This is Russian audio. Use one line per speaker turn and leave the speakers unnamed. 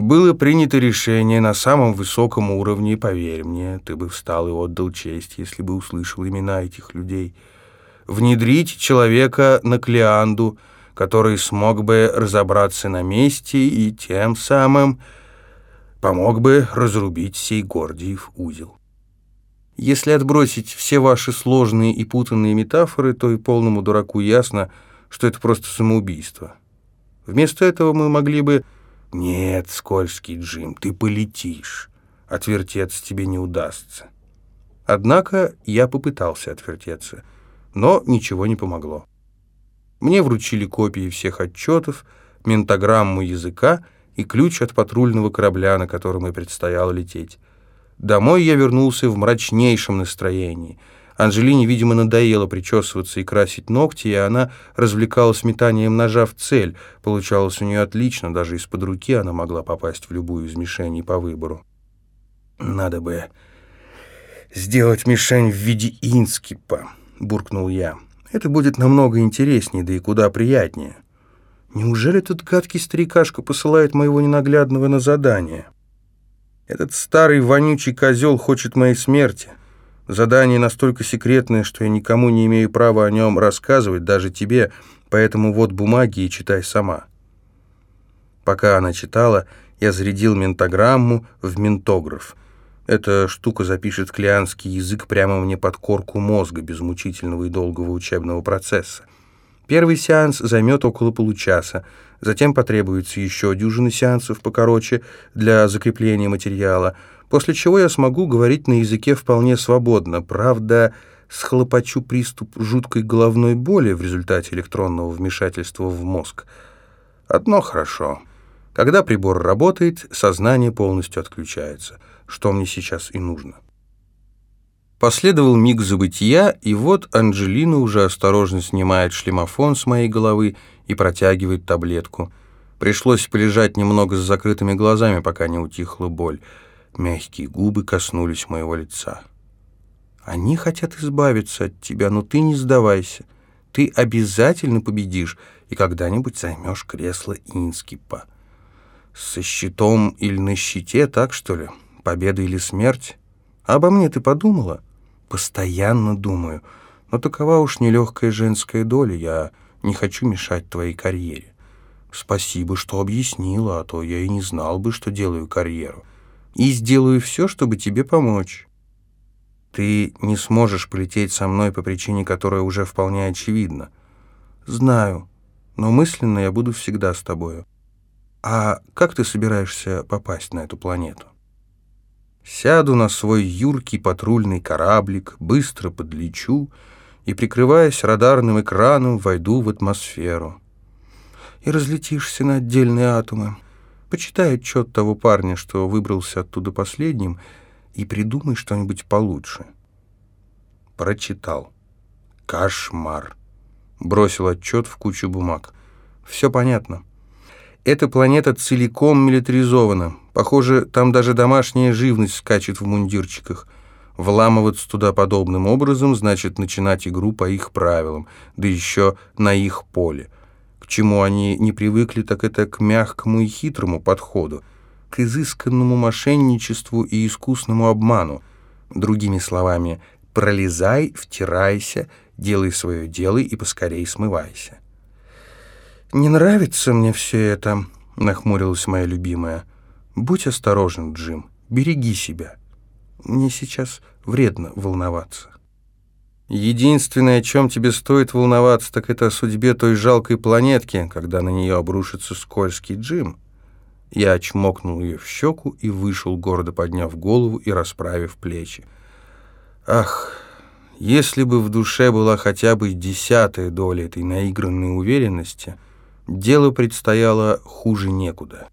Было принято решение на самом высоком уровне, поверь мне, ты бы встал и отдал честь, если бы услышал имена этих людей. Внедрить человека на Клеанду, который смог бы разобраться на месте и тем самым помог бы разрубить сей Гордиев узел. Если отбросить все ваши сложные и путанные метафоры, то и полному дураку ясно, что это просто самоубийство. Вместо этого мы могли бы «Нет, скользкий Джим, ты полетишь. Отвертеться тебе не удастся». Однако я попытался отвертеться, но ничего не помогло. Мне вручили копии всех отчетов, ментограмму языка и ключ от патрульного корабля, на котором и предстояло лететь. Домой я вернулся в мрачнейшем настроении — Анжелине, видимо, надоело причесываться и красить ногти, и она развлекалась метанием ножа в цель. Получалось у нее отлично, даже из-под руки она могла попасть в любую из мишеней по выбору. «Надо бы сделать мишень в виде инскипа», — буркнул я. «Это будет намного интереснее, да и куда приятнее». «Неужели этот гадкий старикашка посылает моего ненаглядного на задание?» «Этот старый вонючий козел хочет моей смерти». Задание настолько секретное, что я никому не имею права о нем рассказывать, даже тебе, поэтому вот бумаги и читай сама». Пока она читала, я зарядил ментограмму в ментограф. Эта штука запишет клеанский язык прямо мне под корку мозга без мучительного и долгого учебного процесса. Первый сеанс займет около получаса, затем потребуется еще дюжина сеансов покороче для закрепления материала — после чего я смогу говорить на языке вполне свободно. Правда, схлопочу приступ жуткой головной боли в результате электронного вмешательства в мозг. Одно хорошо. Когда прибор работает, сознание полностью отключается, что мне сейчас и нужно. Последовал миг забытия, и вот Анджелина уже осторожно снимает шлемофон с моей головы и протягивает таблетку. Пришлось полежать немного с закрытыми глазами, пока не утихла боль. Мягкие губы коснулись моего лица. «Они хотят избавиться от тебя, но ты не сдавайся. Ты обязательно победишь и когда-нибудь займешь кресло Инскипа. Со щитом или на щите, так что ли? Победа или смерть? Обо мне ты подумала?» «Постоянно думаю. Но такова уж нелегкая женская доля. Я не хочу мешать твоей карьере. Спасибо, что объяснила, а то я и не знал бы, что делаю карьеру и сделаю все, чтобы тебе помочь. Ты не сможешь полететь со мной по причине, которая уже вполне очевидна. Знаю, но мысленно я буду всегда с тобою. А как ты собираешься попасть на эту планету? Сяду на свой юркий патрульный кораблик, быстро подлечу и, прикрываясь радарным экраном, войду в атмосферу. И разлетишься на отдельные атомы. Почитай отчет того парня, что выбрался оттуда последним, и придумай что-нибудь получше. Прочитал. Кошмар. Бросил отчет в кучу бумаг. Все понятно. Эта планета целиком милитаризована. Похоже, там даже домашняя живность скачет в мундирчиках. Вламываться туда подобным образом значит начинать игру по их правилам, да еще на их поле чему они не привыкли, так это к мягкому и хитрому подходу, к изысканному мошенничеству и искусному обману. Другими словами, пролезай, втирайся, делай свое дело и поскорей смывайся. «Не нравится мне все это», — нахмурилась моя любимая. «Будь осторожен, Джим, береги себя. Мне сейчас вредно волноваться». Единственное, о чем тебе стоит волноваться, так это о судьбе той жалкой планетки, когда на нее обрушится скользкий Джим. Я чмокнул ее в щеку и вышел, гордо подняв голову и расправив плечи. Ах, если бы в душе была хотя бы десятая доля этой наигранной уверенности, дело предстояло хуже некуда.